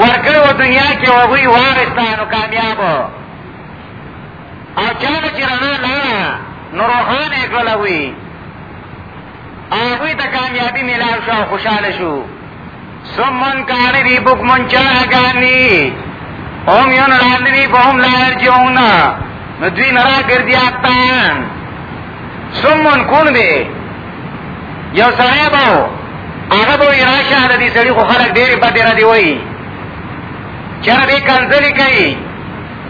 ورکړو دنیا کې وغوی وارستانو کامیابو او چاله چې رڼا لاړه نو روحانه یې کړل هغوی هغوی ته کامیابي میلاو شو او خوشحاله شو سمن کان دی بکمن چاګانی هم یون راندنی په هم لار جونا نو دوی نرا ګرځي اپان سمون کون دی یو سړی به هغه به راشه د دې سړي خو خلک ډېرې بدې را دی وایي چې هغه دې کنځلې کوي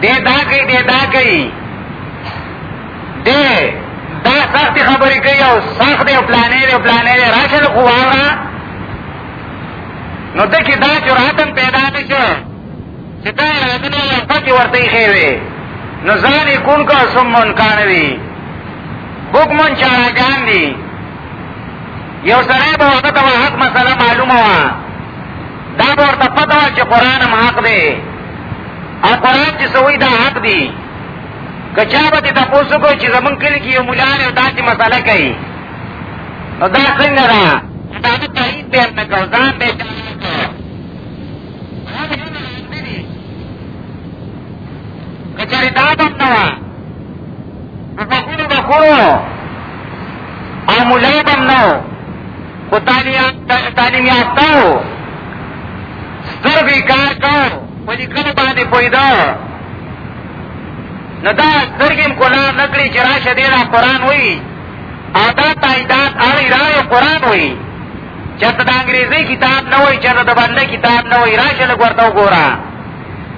دې دا کوي دې دا کوي دې دا سختې خبرې کوي او سخت دی او پلانې دی او پلانې دی راشه نو خو واوره نو دکې دا جرأت هم پیدا نه شو چې دا یادونه یې پکې ورته ایښې وې نو ځان یې کون کا سمون کانوي بوکمن چاراګان دي یو سره به هغه ته حق مسله معلومه وه دا به ورته پته وه چې قرآن هم حق دی او قرآن چې څه وایي دا حق دي که چا به دې تپوس وکړو چې زمونږ کلي کې یو ملا دی او داسې مسله کوي نو دا څنګه ده دا د تایید به هم نه کړو ځان به یې کچری دا بند نوا بخورو بخورو او ملئی بم نو خو تعلیم یافته و ستر بی کار کو په لیکلو باندې پوهېده نو دا سترګې هم کلا نه کړي چې راشه دې دا قرآن وایي او دا تاییدات اړی راغی قرآن وایي چرته د انګریزي کتاب نه وای چرته د باندې کتاب نه وای راشه لګ ورته وګوره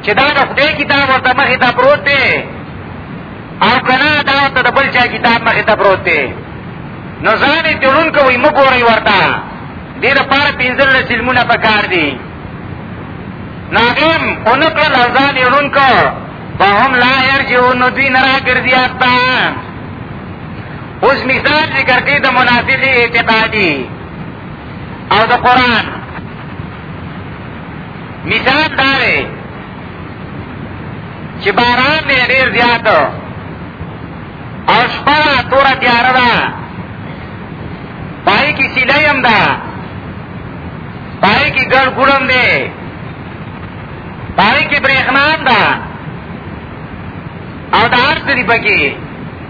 چې دا د خدای کتاب ورته مخې ته پروت دی او کنه دا ورته د بل چا کتاب مخې ته پروت دی نو ځان یې تړون کوي موږ ګوري ورته دې لپاره پنځل سلمونه پکار دي ناغم اونکه لزان یړون کو فهم لا يرجعون دوی نرا ګرځي اتا اوس مثال ذکر کوي د منافق اعتقادي او د قران مثال دا دی چې باران دی ډیر زیات او شپه تور تیار ده پای کی سیلای هم ده پای کی ګړ ګړم ده پای کی برېښنا ده او دا هر څه دی پکې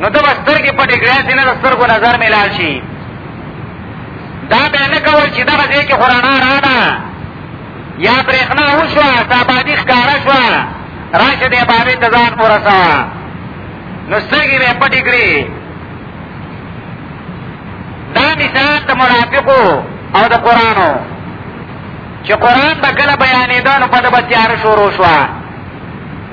نو ته به سترګې پټې کړې چې نه د سترګو نظر مې لاړ شي دا به نه کول چې دغه ځای کې خو رڼا راغله یا برېښنا وشوه سابادي ښکاره شوه راشه د عبادت ته ځان ورسوه نو سترګې مې پټې کړې دا مثال د منافقو او د قرآنو چې قرآن به کله بیانېده نو په ده به تیاره شروع شوه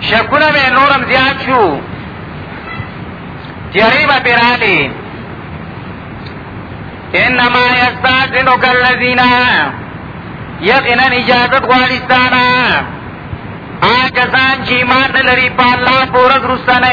شکونه به نورم زیاد شو تیاری به پیرالی انما یستاذنک الذین یقینا اجازه غواړي ستانه آکسان چې ایمان لري په الله پورز رسنه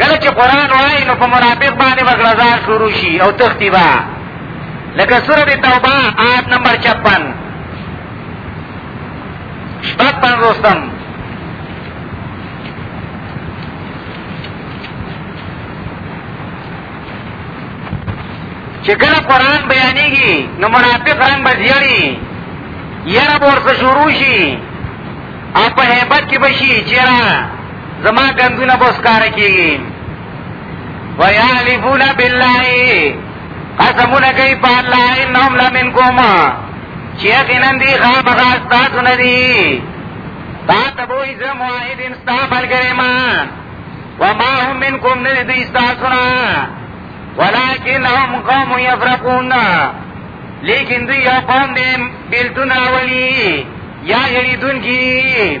کله چې قران وایي نو په منافق باندې وګړزار شروع شي او تختی با لکه سورۃ توبه آیت نمبر 56 شپږ پن روستم چې کله قران بیانېږي نو منافق رنگ بزیړي یره ورته شروع شي او په هیبت کې بشي چیرې زما ګندونه به ښکاره کېږي ویحلفون بالله قسمونه کوي په الله انهم لمنکم چې یقینا دي خامخا ستاسو نه دي تا ته به وایي زه معاهد یم ستا ملګری ما وما هم منکم نه دي دوی ستاسو نه ولکنهم قوم یفرقون لیکن دوی یو قوم دی بېلتون راولي یا یریدونکي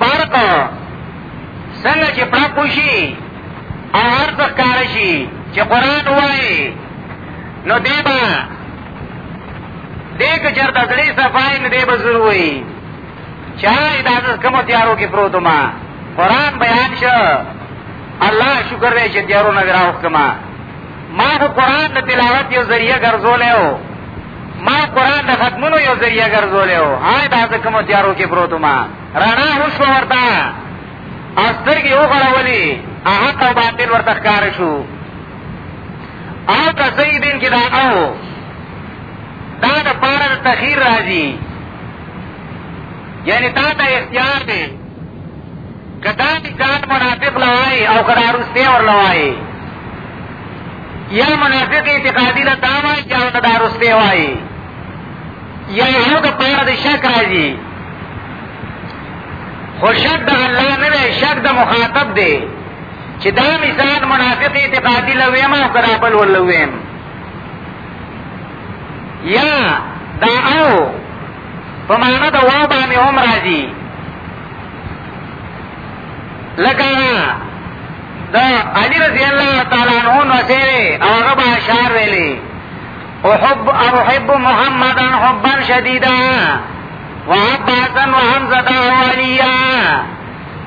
برق څنګه چې پړق وشي او هر څه کار شي چې قران وایي نو دی به دې که چرته دړي صفای نه دی به ضرور وایي چا دا کوم تیارو کې پروت ما قران بیان شو الله شکر دې چې تیارو نه راوخ کما ما خو قرآن د تلاوت یو ذریعه ګرځولی و ما قرآن د ختمونو یو ذریعه ګرځولی و هاي دا زه کومو تیارو کې پروت ما رڼا وشوه ورته او سترګې وغړولې حق او باطل ورته ښکاره شو او که صحیح دین کې دا او دا د پاره د تخیر راځي یعنی تا ته اختیار دی که دا دی ځان منافق لوای او که دا روسته ور لوای یا منافق اعتقادی له دا وای چې هغه دا روسته وای یا یو د پاره د شک راځي خو شک د الله نه دی شک د مخاطب دی چې دا مثال منافق اعتقادي لویم او کرابل ولویم یا دا او په معنا د واو باندې هم راځي لکه د علي رضی الله تعالی عنہ نو سره او هغه به اشعار ویلي احب احب محمدا حبا شديدا وعباسا وحمزه وعليا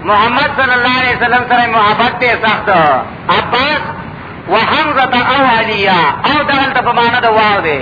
محمد صلی الله علیه وسلم سره محبت ته سخت عباس وحمزه او عليا او دغه په معنا د واو دی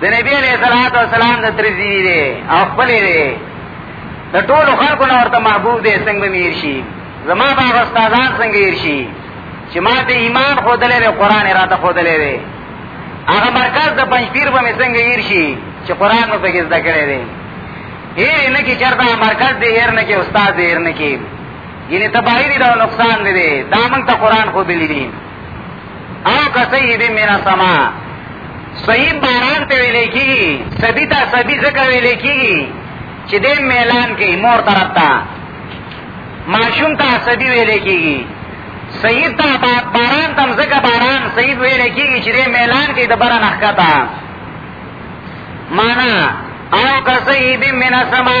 د نبی علیہ الصلوۃ والسلام د ترزی دی او خپل دی د ټولو خلکو نه ورته محبوب دی څنګه میر شي زما با استادان څنګه میر شي چې ما ته ایمان خودلې دی قران را ته خودلې دی هغه مرکز د پنځپیر په څنګه میر شي چې قران مو پکې زده کړی دی هیر نه کی چرته مرکز دی هیر نه کی استاد دی هیر نه کی یعنی تباہی دی دا نقصان دی دا موږ ته قران خودلې دی او کسیب من السما صحیب باران ته ویل کیږي سبی ته سبی ذکر ویل کیږي چې دې میلان کې مور طرف ته ماشوم ته سبی ویل کیږي صحیب ته باران تم ذکر باران صحیب ویل کیږي چې دې میلان کې د باران حقتا معنا او کسیب من السما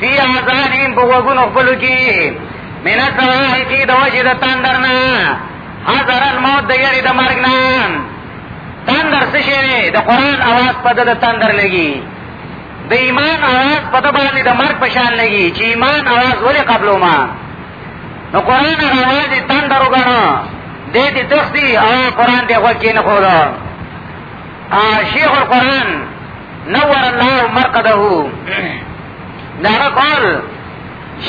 فی آزانیم په غوږونو خپلو کې من الصواعقی د وجې د تندر نه حضر الموت د یری د مرګ نه تندر څه شی دی د قرآن اواز په د تندر لګي د ایمان اواز په د باندې د مرګ په شان لګي چې ایمان اواز ولې قبلو ما نو قرآن اواز یې تندر وګڼو دې دې تختی او قرآن دې غوږ کې نه خوړو شیخ القرآن نور الله مرقده دا قول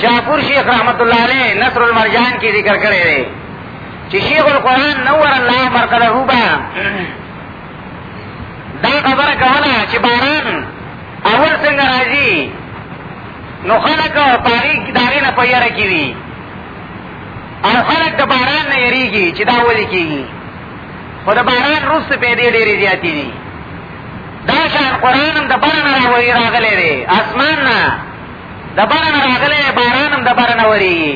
شاپور شیخ رحمت الله علیه نصر المرجان کې ذکر کړی دی چې شیخ القرآن نور الله مرقده با دا خبره کوله چې باران اول څنګه راځي نو خلک پاری داري نه پیاره کیږي او خلک د باران نه یریږي چې دا ولي کیږي خو د باران روس په دې ډېرې زیاتې دي دا شان قرآن هم د بره نه راوري راغلی دی اسمان نه د بره نه راغلی باران هم د بره نه ورېږي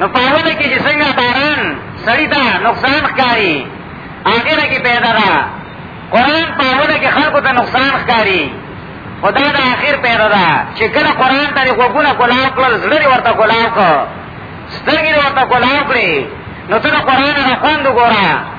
نو په اوله کې چې څنګه باران سړي ته نقصان ښکاري آخره کې پیدا ده قرآن په اوله کې خلکو ته نقصان ښکاري خو دا د آخر پیدا ده چې کله قرآن ته دې غوږونه کولاو کړل زړه دې ورته کولاو کړ سترګې دې ورته کولاو کړې نو ته د قرآن نه خوند وګوره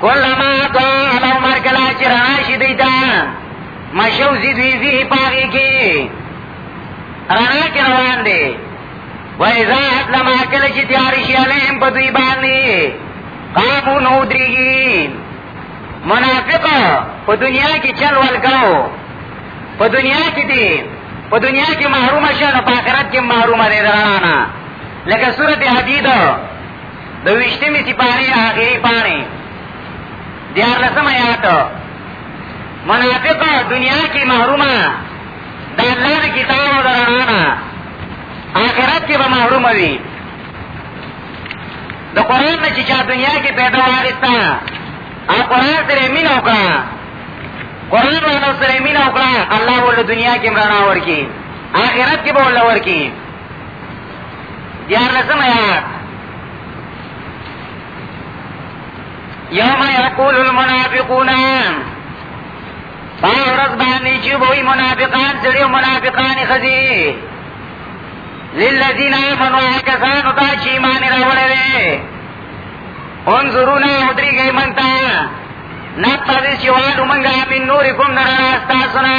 کلما تو علا عمر کلا چی راشی دیتا مشو زیدوی فی پاگی کی رانا کی روان دی و ازا اتلم آکل چی تیارشی علیم پدوی باندی قامو نو دریگی منافق په دنیا کې چل ولګاو په دنیا کې دی په دنیا کې محروم شه نو په آخرت کې محروم دی درانه لکه سورته حدیده د ویشتمی سپاری آخری پانی دیار لسم آیات منافق دنیا کی محرومه د الله د کتاب او د رڼا نه آخرت کې به محروم وي د قران نه چې چا دنیا کې پیدا واغستا او قران سره مين وکړه قران باندې سره مين وکړه الله ول دنیا کې مرنا ورکی آخرت کې به ول ورکی دیارلسم آیات یوم یقول المنافقون پای ورځ باندې چې وای منافقان سړي منافقان خزي للذین آمنوا کسانو ته چې ایمان راوړل انظرونا ودریږي مونږ ته نقتبس یوالو مونږه من نورکم نرنا ستاسو نه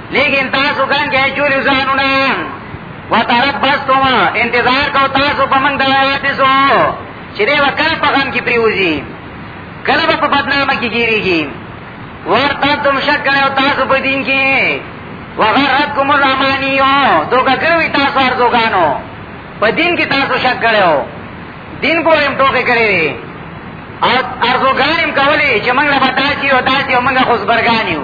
لیکن تاسو ګان کې چوری ځانونه وتربستم انتظار کو تاسو په من د آیات سو چې دی وکړ په غم کې پریوزي کله په بدنامه کې ګیریږي ورته تم شک کړو تاسو په دین کې وغرتکم الامانیو دوکه کوي تاسو ارزوګانو په دین کې تاسو شک کړو دین پورې هم ټوکې کړې او ارزوګان هم کولې چې موږ له بتاسي او داسي او موږ خوشبرګان یو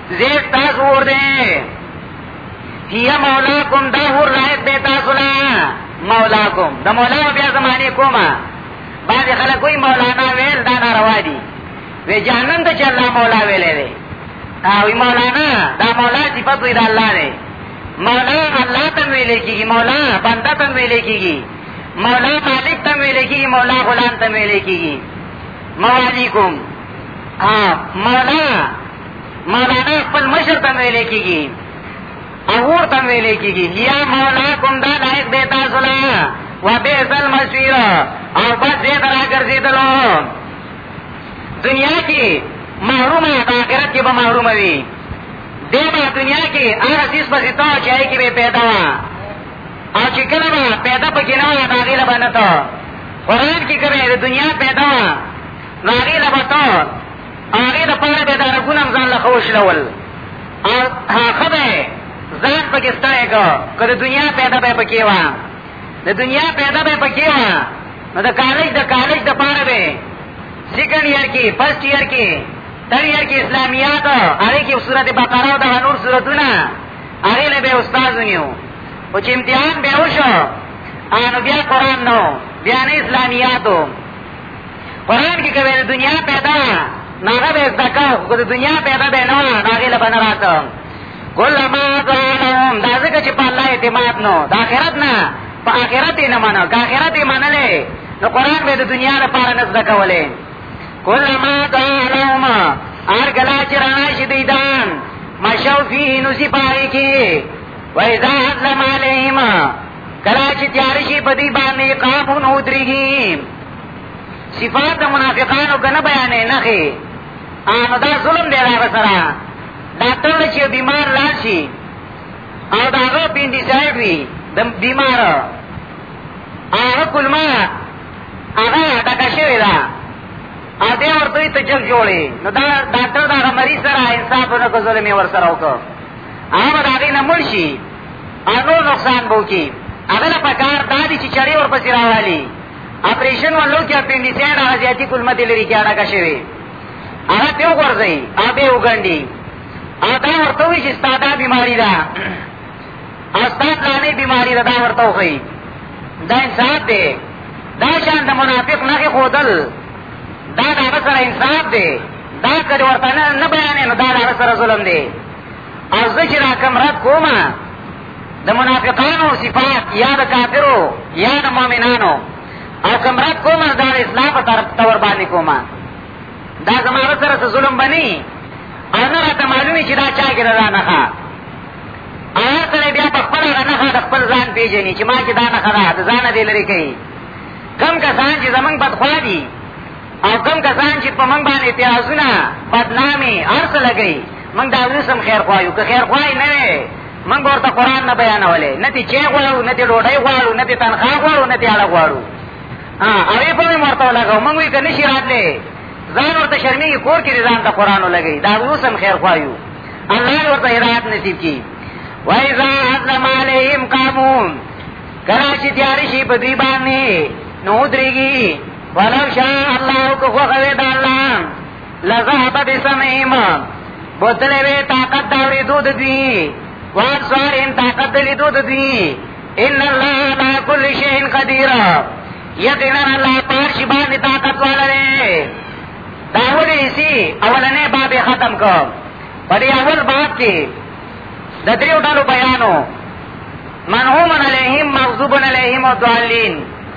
زیر تاسو ور دي هي مولاکم دا ور راځي به تاسو نه مولاکم د مولا بیا زمانه کومه بعض خلک کوئی مولانا ویل دا ناروا دي وی جهنم ته چې الله مولا ویلې دی او مولانا دا مولا صفات وی دا الله دی مولا الله ته ویلې کیږي مولا بنده ته ویلې کیږي مولا مالک ته ویلې کیږي مولا غلام ته ویلې کیږي مواليکم ها مولا مولانا خپل مشر ته ویل کېږي او ورته ویل کېږي یا مولا کوم دا لایق دی تاسو له وبئس المصير او بس دې ته راګرځېدلو دنیا کې محرومه د آخرت کې به محرومه وي دې به دنیا کې هغه څیز پسې ته چې هغې کې به پیدا وه او چې کله به پیدا پکې نه وه د هغې له به نه ته قرآن کې کوې د دنیا پیدا وه نو هغې له به ته هغې دپاره به یې دا رګونه هم ځان له ښه وشلول او ښه به یې ځان پکې ستړی کړ که د دنیا پیدا به یې پکې وه د دنیا پیدا به یې پکې وه نو د کالج د کالج دپاره به سیکنډ ایئر کې فرسټ ایئر کې ترډ ایئر کې اسلامیات هغې کې صورت بقره او دغه نور صورتونه هغې له به یې استاد ونیو خو چې امتحان به یې وشو نو بیا قرآن نه بیا نه اسلامیاتو قرآن کې کوي د دنیا پیدا ناغه به زکا کو د دنیا پیدا به نه ناغه لبن راته کول ما ظالم دا ځکه چې په الله اعتماد نو د آخرت نه په آخرت نه منو که آخرت یې منلې نو قرآن به د دنیا لپاره نه زده کولې کول ما ظالم هر کله چې رڼا شي دیدان مشو فيه نصیب آئی کی وَإِذَا أَظْلَمَ عَلَيْهِمَا کلا چې تیار شي په دې باندې قامون ودرېږي صفات منافقانو کنه بیانې نه خي ان دا ظلم دی دا سره دا ټول چې بیمار راشي او دا هغه پیندي سایډ وي د بیمار هغه کلمه هغه دا کښوی دا ا دې ورته ته جګ جوړي نو دا ډاکټر دا مریض سره انصاف نه کوزول می ور سره وکړ هغه دا غي نه مرشي انو نقصان بو کی هغه له پکار دادی چې چړې ور پسې راوالي اپریشن ولو کې اپینډیسایډ هغه زیاتی کلمه دې لري کې اړه کا شوی هغه ته ورځي هغه وګڼي هغه ورته وی چې ستاده بیماری ده استاد لانی بیماری ده دا ورته وخی دا انصاف دی دا شان د منافق نه خودل دا دا سره انصاف دی دا کړي ورته نه بیانې نو دا دا سره ظلم دی او زه چې دا کوم رد کوم د منافقانو صفات یا د کافرو یا د مؤمنانو او کوم رد کوم دا د اسلام په طرف تور باندې کوم دا زما سره څه ظلم بني او نه راته معلومي چې دا چا کې دا نه ښه هغه سره بیا په خپل نه ښه د خپل ځان پیژني چې ما کې دا نه ښه ده د ځان دې لري کوي کم کسان چې زمنګ بدخوا دي او کوم کسان چې په موږ باندې اعتراضونه بدنامي ارس لګي موږ دا ورسم خیر خوایو که خیر خوای نه وي موږ ورته قران نه بیانولې نه دي چې غواړو نه دي ډوډۍ غواړو نه دي تنخواه غواړو نه دي اړه غواړو ها اوی په موږ ورته لګو موږ یې کني شي راتلې ځان ورته شرمې کور کې ځان ته قران لګي دا ورسم خیر خوایو الله ورته هدایت نصیب کړي وایذا حضرم علیهم قامون کله چې تیار شي په دی باندې نو درېږي ولو شاء الله کو خوخوی دا اللہ لذهب بسمعهم بوتلې وې طاقت دا ورې دود دی وان سوار ان طاقت دې دود دی ان الله على كل شيء قدير یقینا الله پارش باندې طاقت والے دا ولې سي اولنې باب ختم کو پدې اول باب کې د دریو ډلو بیانو منهومن علیهم مغضوبن علیهم او ضالین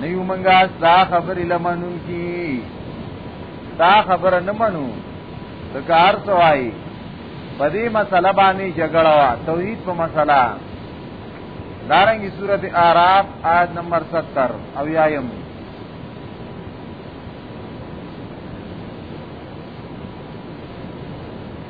نه یو منګه ستا خبرې لمنون کی ستا خبره نه منو د کار سوای په دې مسله باندې جګړه وا توحید په مسله دارنګي سورته اعراف آیت نمبر 70 او یایم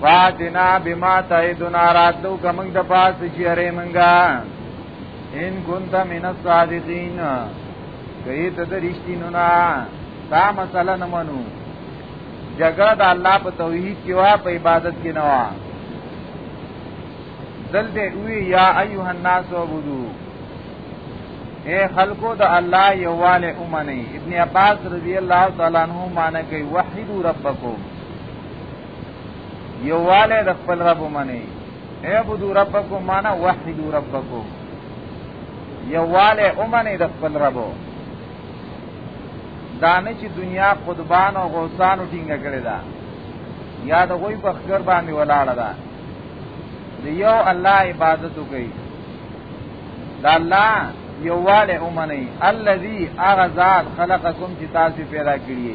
فاتنا بما تعدنا راتلو کمنګ د پاس چې اره منګا ان كنت من الصادقين کئی ته د رښتینو نه دا مسله نه منو جګړه د الله په توحید کې وا په عبادت کې نه وا دلته وی یا ایها الناس عبدو اے خلقو د الله یواله اومنه ابن عباس رضی الله تعالی عنہ معنی کوي وحدو ربکم یواله د خپل رب منی اعبدوا ربکم معنا وحدوا ربکم یواله اومنه د خپل رب دانه چې دنیا قربان او غوسان ټینګ کړی دا یا د غوی په خبر باندې ولاړه ده د یو الله عبادت کوي دا الله یواله اومنه الذي اغذات خلقکم چې تاسو پیدا کړی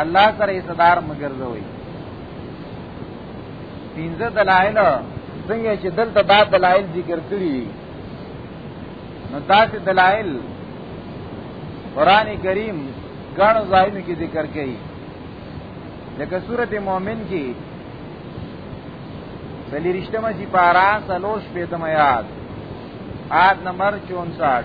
الله سره یې صدار مګرځوي پنځه دلایل څنګه چې دلته دا دلایل ذکر کړی دي نو تاسو دلایل قران کریم ګڼ ځایونو کې ذکر کړي لکه سورته مؤمن کې بلی رشتمه سی پارا سلوش پیتم یاد آیت نمبر 64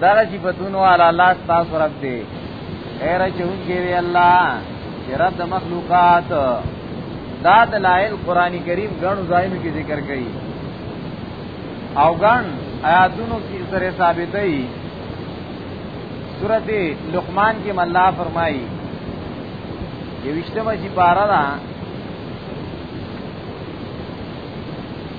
دغه صفاتونو علی الله تاسو رب دی غیر چون کې دی الله چې رب د مخلوقات دا دلائل قران کریم غنو ځایونو کې ذکر کړي او غن آیاتونو کې سره ثابتې سورته لقمان کې الله فرمایي یوشتمه چې پارا ده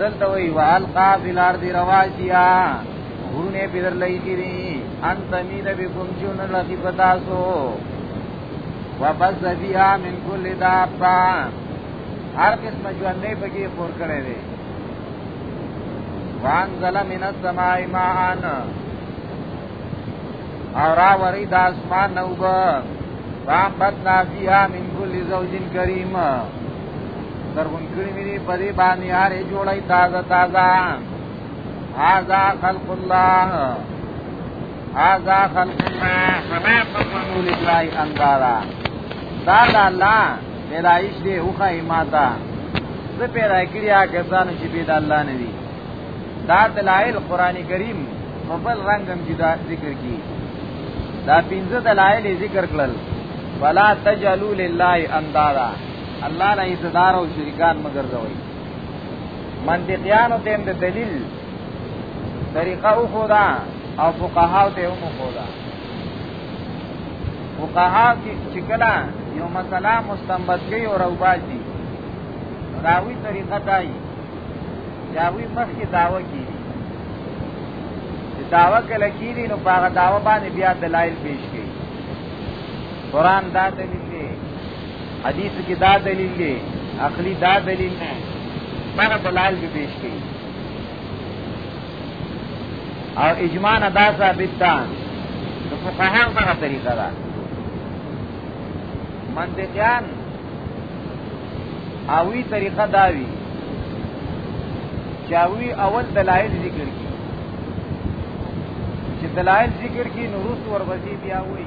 دلته وی والقا بلار دی رواسیا غرونه بدر لای کړي ان تمید بكم جون لغی پتاسو وبس بیا من کل دابا هر قسم ژوندې پکې خور کړي دي وان زل من السماء ماء او را وری د اسمان نوبه فامبتنا فیها من کل زوج کریم زرغون کړی مې دي په دې باندې هرې جوړی تازه تازه هذا خلق الله هذا خلق الله فما تمنوا لله اندارا دا دا الله پیدایش دی اوخه ماتا زه پیدا کړی هغه کسانو چې بيد الله نه دي دا دلایل قران کریم په بل رنگم جدا ذکر کی دا پنځه دلایل ذکر کړل فلا تجلوا لله اندارا الله نه حصدار او شریکان مگر دوی منطقیانو ته د دلیل طریقه او خدا او فقهاو ته هم خدا فقها چې کله یو مسله مستنبط کوي او راوباسي راوی طریقه دای یاوی مخکې داوا کیږي چې داوا کله کیږي نو هغه داوا باندې بیا دلایل پیش کړي قران دا دلیل حدیث کې دا دلیل دی عقلی دا دلیل نه هغه دلال به پیش کړي او اجماع نه دا ثابت ده د فقها هغه طریقه ده منطقيان اوی طریقه داوی چاوی اول دلائل ذکر کی چې دلائل ذکر کی نو رس ورغزی بیا وی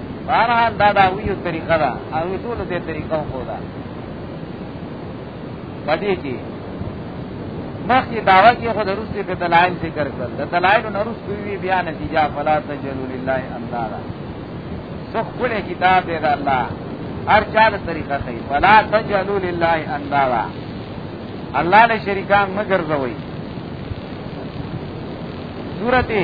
بهرحال دا د هغوی یو طریقه ده هغوی ټولو دې طریقه وښوده په دې کې مخکې دعوه کې خو د روسي په دلایل ذکر کړل د دلایلو نه روسي وی بیا نتیجه فلا تجلو لله اندارا څو خپل کتاب دی د الله هر چا د طریقه کوي فلا تجلو لله اندارا الله له شریکان مګر زوي سورته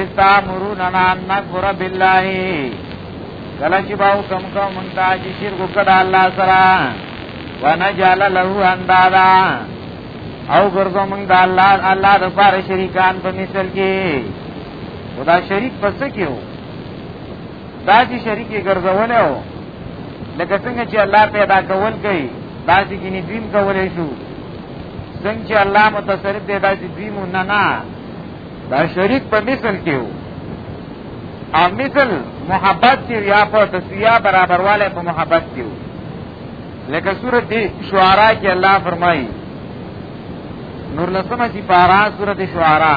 استامروننا ان نکفر بالله کله چې باو کم کو مونږ ته چې شرک وکړ الله سره ونجعل له اندادا او ګرځو مونږ د الله الله د پاره شریکان په مثال کې خدا شریک پس کېو داسې شریک یې ګرځولی و لکه څنګه چې الله پیدا کول کوي داسې ګینې دویم کولی شو څنګه چې الله متصرف دی داسې دویم نه نه دا شریک په مثل کې و او مثل محبت کې یا په تسویه برابرواله په محبت کې و لکه سورت شعرا کې الله فرمایي نور لسمه سي پارا سورت شعرا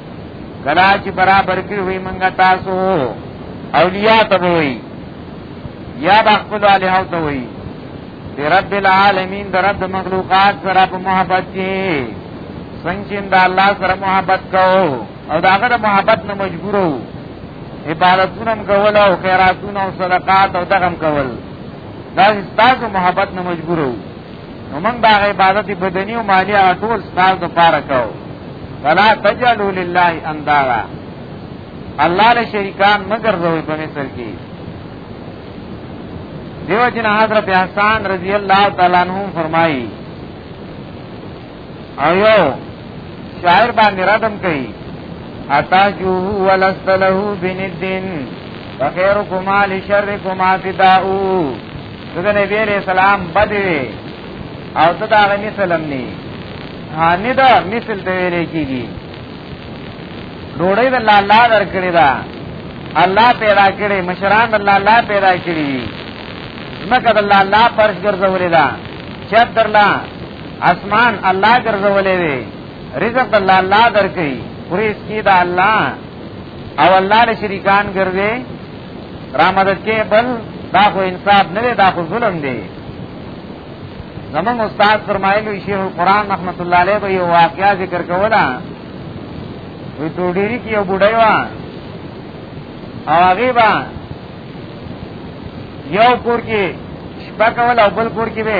کلا چې برابر کړی وي منګه تاسو اولیاء ته وي یا بخل علیه ته وي دی رب العالمین در رب مخلوقات سره په محبت کې څنګه د الله سره محبت کو او دا هغه محبت نه مجبور وو عبادتونه کول او خیراتونه او صدقات او دغم کول دا ستاسو محبت نه مجبور وو نو موږ دا عبادت بدنی او مالی ټول ستاسو د پاره کوو فلا تجعلوا لله اندارا الله له شریکان مگر زوی په مثل کې دیو جن حضرت حسان رضی الله تعالی عنہ فرمایي ایو شاعر باندې ردم کوي اتاجوه ولست له بندین فخیرکما لشرکما فداؤ دغه نبی علیہ السلام بدوي او ته دا غني سلام ني هاني دا مثل ته ویل کیږي ډوړې د الله الله درکړي دا الله پیدا کړي مشران د الله الله پیدا کړي مکه د الله الله فرش ګرځولې دا چت درلا اسمان الله ګرځولې وي رزق الله الله درکې پوری سکی دا الله او الله له شریکان ګرځي رامدد کې بل دا خو انصاف نه دی دا خو ظلم دی زمون استاد فرمایلو شیخ القرآن رحمت الله علیه به یو واقعیا ذکر کولا وی ټوډيري کې یو بډای و او هغه با یو کور کې شپه کول او بل کور کې به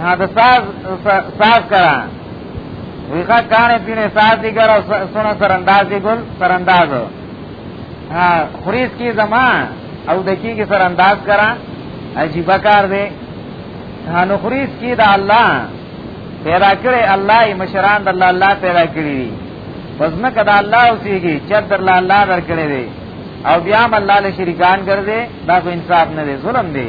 ها د ساز ساز کرا ویخا کانے پینے ساز دی گر سونا سرنداز دی گل سرنداز ها خریس کی زمان او دکی کی سرنداز کرا عجیب کار دی ها نو خریس کی دا الله پیدا کړي الله یې مشران د الله الله پیدا کړی دي پس نه کدا الله اوسېږي چې در الله الله درکړي دي او بیا هم الله له شریکان ګرځي دا خو انصاف نه دی ظلم دی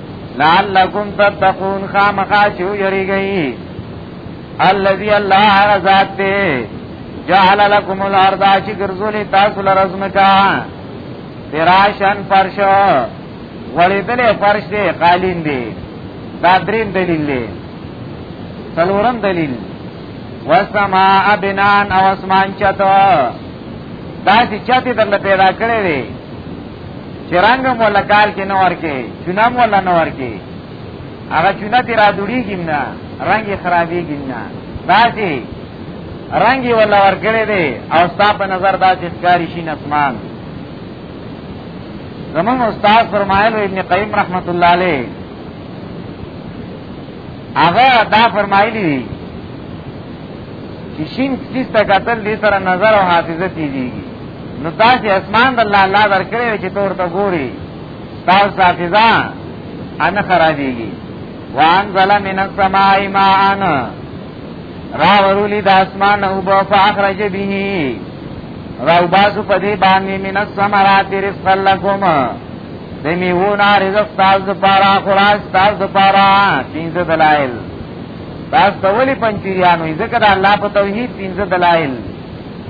لعلکم تتقون خامخا چې ویریږئ الذي الله ذات دې جعل لكم الارض چې ګرځولې تاسو لرزمکا فراشن فرش وړېدلې فرش دې قالین دې دا دریم دلیل دې څلورم دلیل والسماء بنان او اسمان چتو دا چې چتې درله پیدا کړې چرنګم ولا کال کې نور کې چونم ولا نور کې هغه چونه تی را دوړیږي نه رنگ خرابېږي نه داسې رنگ ولا ورکړې دی او ستا په نظر داسې ښکاری شي نسمان زمون استاد فرمایل ابن قیم رحمت الله علیه هغه دا فرمایلی چې شین سیس ته قتل دې سره نظر او حافظه تیریږي نو داسې اسمان د الله الله درکړي چې تور ته ګوري تاسو حافظه ان خرابېږي وان ظل من السماء ماء را ورولی د اسمان او بو فاخرج به را وباسو په دې باندې من السمرات رزق لكم د میونا رزق تاسو لپاره خلاص تاسو لپاره پینځه دلایل تاسو ته ولې پنځیانو ځکه دا الله په توحید پنځه دلایل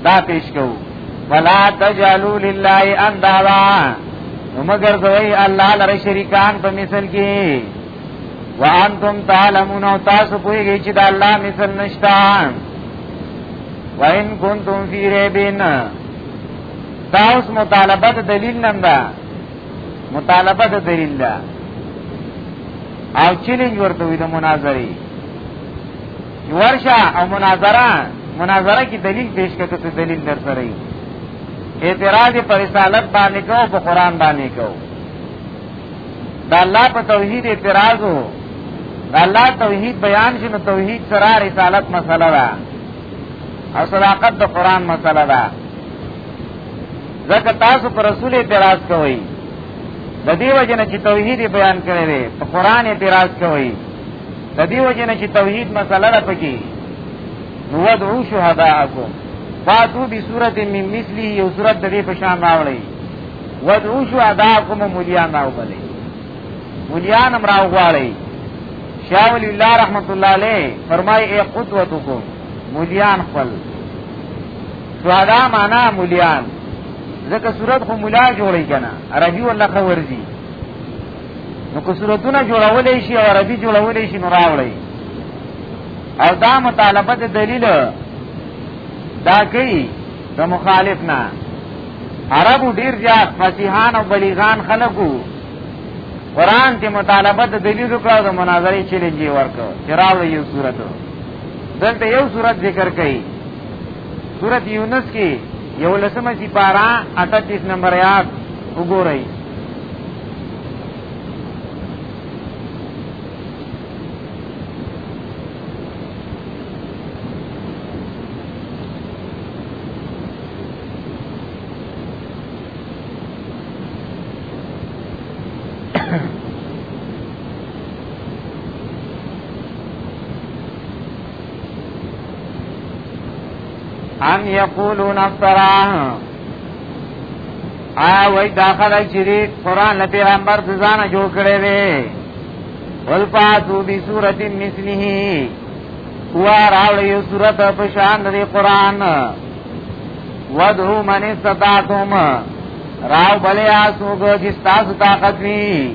دا پیش کو ولا تجعلوا لله اندادا نو مگر دوی الله لره شریکان په مثل کې وانتم تعلمون او تاسو پوهیږئ چې دا الله مثل نشتا وان کنتم فی ریبین دا اوس مطالبه د دلیل نن ده مطالبه د دلیل ده او چیلنج ورته وي د مناظرې چې ورشه او مناظره مناظره کې دلیل پیش کړه ته دلیل در سره وي اعتراض پر رسالت باندې کو په قران باندې کو دا الله په توحید اعتراض وو دا الله توحید بیان شنو توحید سره رسالت مسله ده او صداقت د قران مسله ده ځکه تاسو پر رسول اعتراض کوئ د دې وجنه چې توحید بیان کړی دی په قران اعتراض کوئ د دې وجنه چې توحید مسله را پکې نو ودعو شهداءکم فاتو بسورت من مثلی یو سورت د دې په شان راوړی ودعو شهداءکم مليان راوړی مليان امر راوړی شاول الله رحمت الله علیه فرمای ای قدوتکم مليان خپل سوادا معنا مليان ځکه صورت خو ملا جوړی کنه عربي ولا خورځي نو کو صورتونه جوړولې شي او عربي جوړولې شي نو راوړي او دا مطالبه د دلیل دا کوي د مخالف نه عربو ډیر زیات فصیحان او بلیغان خلقو قرآن تی مطالبه د دلیل وکړه او د مناظرې چیلنج یې ورکړ چې راوړي یو صورت دلته یو صورت ذکر کړي صورت یونس کې یو لسمه سی پارا 38 نمبر یاد وګورئ ام یقولون افتراه آیا وای دا خلک چې دی قرآن له پیغمبر د ځانه جوړ کړی دی قل فاتو بسورة مثله هوا راوړی یو سورت په شان دی قرآن ودعو من استطاعتم راو بلیا سوګو چې تاسو طاقت وی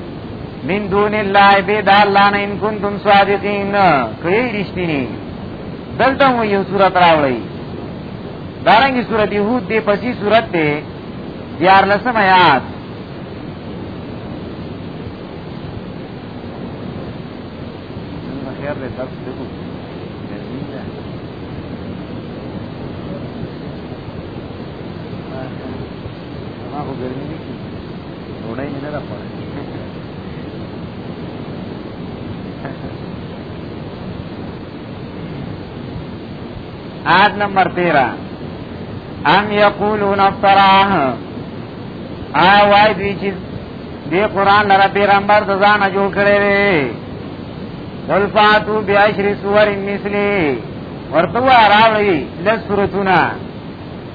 من دون الله بيد الله نه ان كنتم صادقين کوي رښتینی دلته مو یو صورت راوړی دارنګي صورت يهود دی پسې صورت دی دیار لسم آیات خیر دی تاسو دغه ما خو ګرمي نه کړي ډوډۍ مې نه ده خوړلې آیت نمبر تیرہ ام یقولون افتراه آیا وای دوی چې دې قران لره پیغمبر د ځان جوړ کړی دی قل فاتو بیاشر سور مثلی ورته راوړي لس سورتونه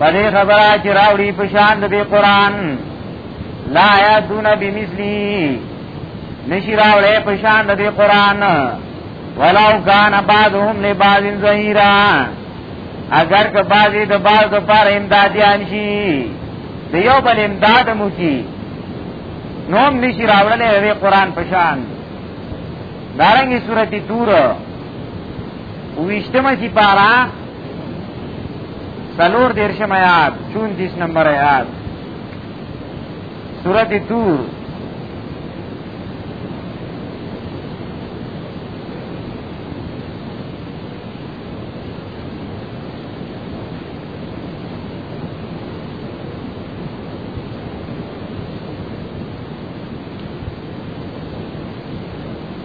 پدې خبره چې راوړي په شان د قرآن لا یادون بمثلی نشی راوړې په شان د قرآن ولو کان بعضهم لبعض ظهیرا اگر که بعضی د بعض د پار امدادیان شي د یو بل امداد مو کی نوم نشی راوړلې د قرآن په شان دارنګي سورتی تور ویشتمه سی پارا سلور دیرشم آیات چونتیس نمبر آیات سورت تور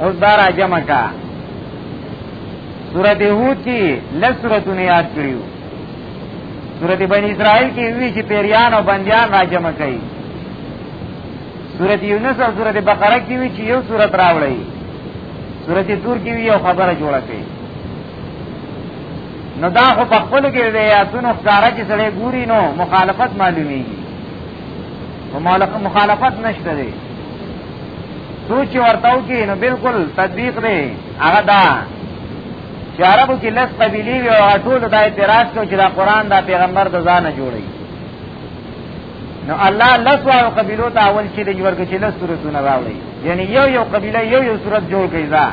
اوس دا را جمع کا سورت هود کی لس سورتونه یاد کړیو سورت بنی اسرائیل کی وی چې پیریان او بندیان را جمع کړي سورت یونس او سورت بقره کی وی چې یو سورت راوړی سورت تور کی وی یو خبره جوړه کړي نو دا خو په خپل کې د یاتونو ښکارا چې سړی ګوري نو مخالفت معلومیږي مخالفت نشته دی سوچ ورتاو کې نو بالکل تطبیق دی هغه دا چې عربو کې لس قبیلې وي او ټول دا اعتراض کوي چې دا قران دا پیغمبر د ځانه جوړي نو الله لس وارو قبیلو ته اول چې د جوړ کې چې لس سورتونه راوړي یعنی یو یو قبیله یو یو سورت جوړ کړي دا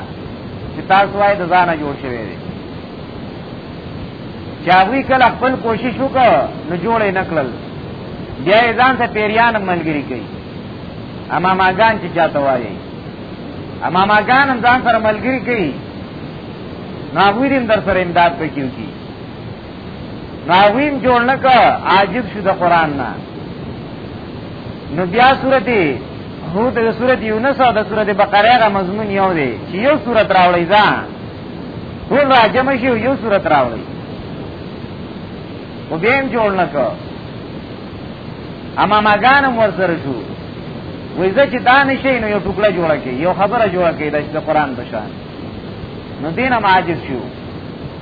چې تاسو وايي د ځانه جوړ شوی دی چې هغه کله خپل کوشش وکړ نو جوړې نکړل بیا ځان ته پیریان ملګری کوي اما ماګان چې چاته وایي اما ماګان هم ځان سره ملګری کوي نو هغوی هم در سره امداد پکې وکړي نو هغوی هم جوړ نه که عاجب شو د قرآن نه نو بیا صورت هو د صورت یونس او د صورت بقره غا مضمون یو دی چې یو صورت راوړی ځان ټول راجم شي یو صورت راوړی و بیا هم جوړ نه که اما ماګان هم ورسره شو وای زه چې دا نشي نو یو ټوکړه جوړه کې یو خبره جوړه کې د قرآن په شان نو دین هم عاجز شو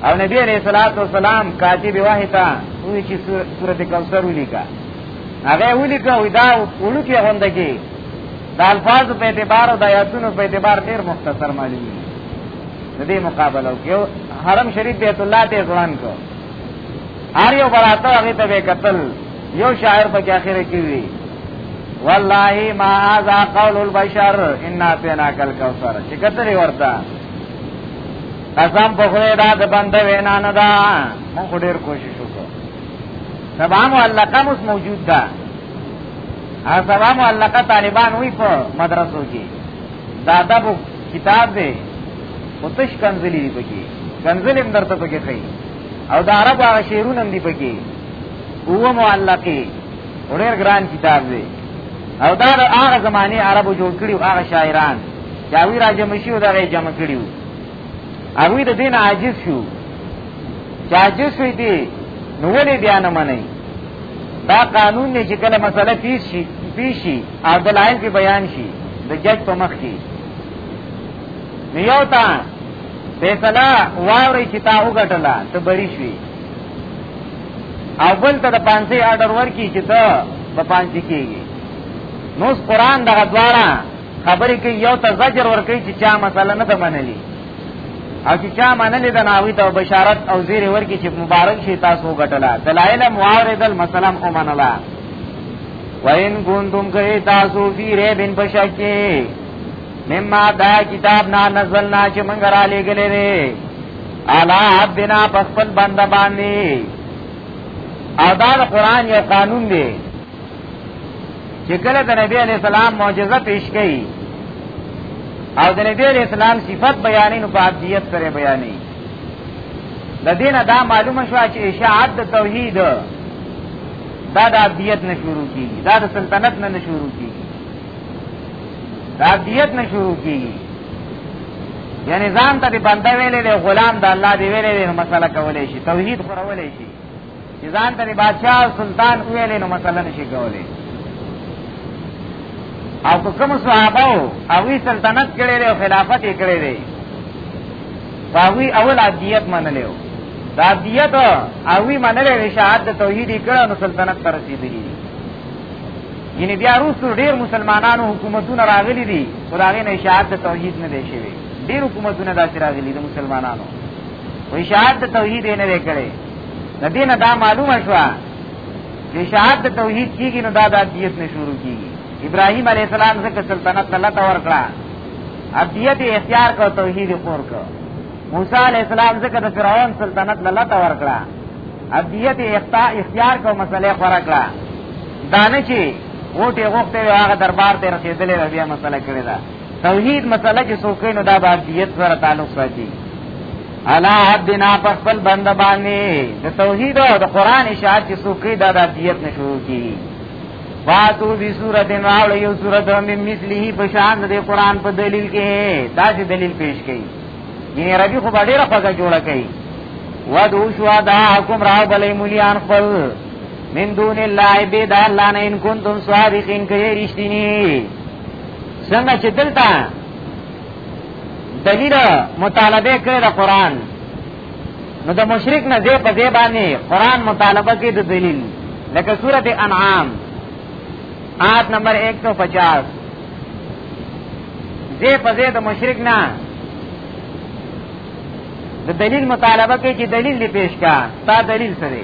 او نبی علیہ الصلوۃ والسلام کاتب وحی ته وی چې سورۃ کوثر ولیکا هغه ولیکا وی دا وړو کې غونډه کې د الفاظ په اعتبار او د آیاتونو په اعتبار ډیر مختصر معلومي د دې مقابله وکړو حرم شریف بیت الله ته ځوان کو هر یو براته هغه ته به قتل یو شاعر په اخر کې وی والله ما هذا قول البشر ان اتنا کل کوثر چې کتري ورته قسم په خدای دا د بنده وینا نه ده موږ ډیر کوشش وکړو سبا معلقه مس موجود ده هغه سبا معلقه طالبان وی په مدرسو کې دا ادب کتاب دی او تش کنزلی دی پکی کنزلی هم درته پکی خی او دا عرب آغا شیرون هم دی پکی او معلقی او ډیر گران کتاب دی او دا د هغه زمانه عربو جوړ کړي او هغه شاعران چې هغه را جمع شي او دا یې جمع کړي هغه د دین عاجز شو چې عاجز شوی دی نو ولې بیا نه منئ دا قانون نه چې کله مسله پیش شي پیش شي او دلائل پی بیان شي د جج په مخ کې نیو تا فیصله واوري چې تا وګټله ته بری شوي او بل ته د پانسی آرډر ورکی چې ته په پانسی کېږي نو قرآن دغه دواړه خبرې کوي یو ته زجر ورکوي چې چا مسله نه ده منلي او چې چا منلې ده ناوی ته بشارت او زیر ورکی چې مبارک شي تاسو وګټله دلایل معارض المسلم او منله وَإِن كُنتُمْ كَيْ تَاسُو فِي رَيْبٍ فَشَكِّ مِمَّا دَا كِتَابْنَا نَزَّلْنَا چې موږ را لېږلې دي عَلَى عَبْدِنَا په خپل بنده باندې او دا د قرآن یو قانون دی چې کله د نبی علی السلام معجزه پیش کړي او د نبی علی السلام صفت بیانې نو په عبدیت سره بیانې د دینه دا معلومه شو چې اشاعت د توحید دا د عبدیت نه شروع کیږي دا د سلطنت نه شروع کیږي دا عبدیت نه شروع کیږي یعنی ځان ته د بنده ویلې له غلام د الله دی ویلې نو مسله کولې شي توحید خورولې شي چې ځان ته بادشاہ سلطان ویلې نو مسله نشي کولې او کوم صحابه او وی سلطنت کړي او خلافت یې کړي هغوی اول عبدیت منلی و د عبدیت هغوی منلی دی شهادت د توحید یې کړی نو سلطنت ته رسېدلي دي یعنې بیا وروستو ډېر مسلمانانو حکومتونه راغلي دي خو د هغې نه اشاعت د توحید نه دی شوی ډېر حکومتونه داسې راغلي د مسلمانانو خو اشاعت د توحید یې نه دی کړی د دې نه دا معلومه شوه چې اشاعت د توحید کېږي نو دا د عبدیت نه شروع کېږي ابراهیم علیه السلام ځکه سلطنت ته لته ورکړه عبدیت اختیار کو توحید خور کو موسی علیہ السلام ځکه د فرعون سلطنت له لته ورکړه عبدیت اختیار کو مسله خور کړه دانه چې وټه غوښته هغه دربار ته رسیدلې بیا مسله کړې ده توحید مسله چې څوک نو دا به عبدیت سره تعلق ساتي الا عبدنا پر خپل بند باندې د توحید او د قران اشاعت چې څوک دا د عبدیت نشو کی فاتو بی صورت راوړی یو صورت من مثله بشان د قران په دلیل کې دا چې دلیل پیش کړي یعنی ربی خو باندې راخه جوړه کړي ودو شهداکم راو بلې مليان خپل من دون الله بيد الله نه ان کنتم صادقین کې رښتینی څنګه چې دلته دلیل مطالبه کړی د قران نو د مشرک نه زی په زی باندې قران مطالبه کې د دلیل لکه سوره انعام آیت نمبر 150 زی په زی د مشرک نه د دلیل مطالبه کې چې دلیل دی پیش کا تا دلیل سره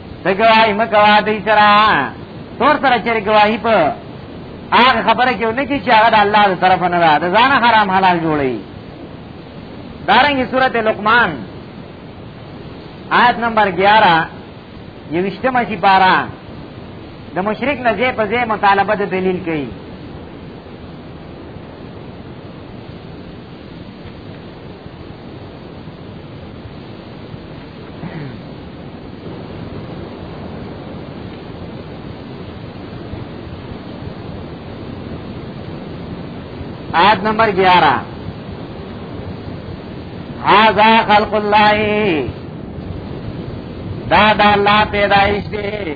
ته گواهی مکوا دی سره تور سره چر گواهی په هغه خبره کې ونه کی چې هغه د الله تر طرف نه ده ځان حرام حلال جوړي دارنګه سورته لقمان آیت نمبر 11 یوشتمه سی پارا د مشرک نه ځې په ځې مطالبه د دلیل کوي آیت نمبر گیارہ هذا خلق الله دا دا الله پیدایش دی